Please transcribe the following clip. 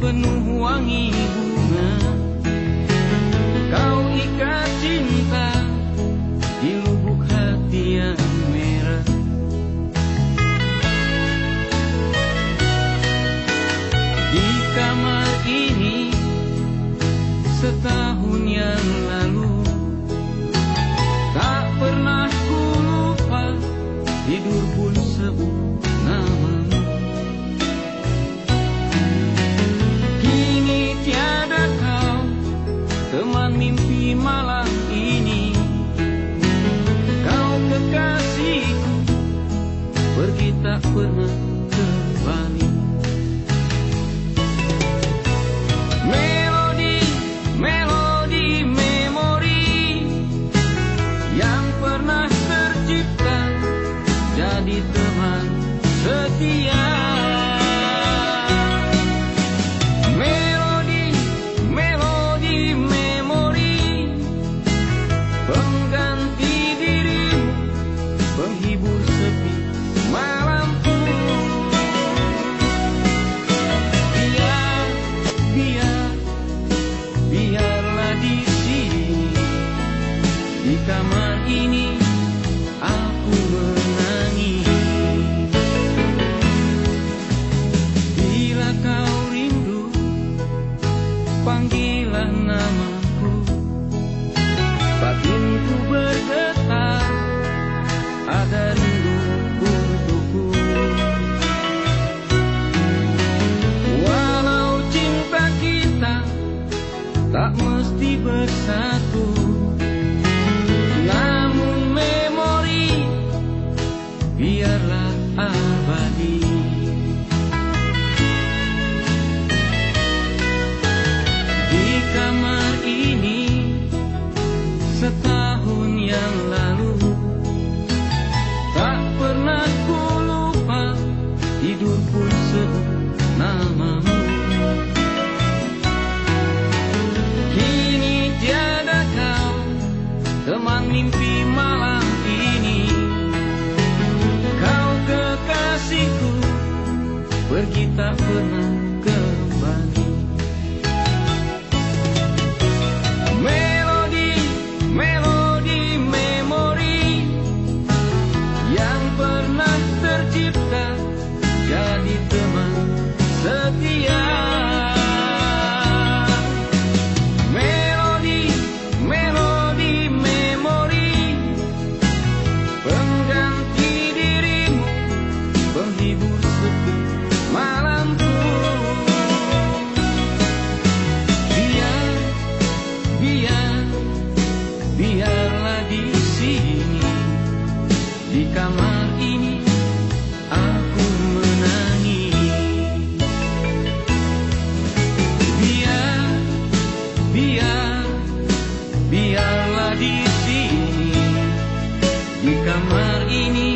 penuh wangi bunga. Kau ikat cinta di lubuk hati yang merah. Di kamar ini setahun malam ini. Kau kekasihku pergi tak pernah ini aku menangis. Bila kau rindu Panggilah namaku. Batinku bergetar Ada rindu Walau cinta kita Tak mesti bersatu kamar ini setahun yang lalu. Tak pernah ku lupa tidur pun sebut Kini tiada kau teman mimpi malam ini. Kau kekasihku pergi tak pernah penghibur sepi malamku. Biar biar biarlah di sini. Di kamar ini aku menangis. Biar biar biarlah di sini. Di kamar ini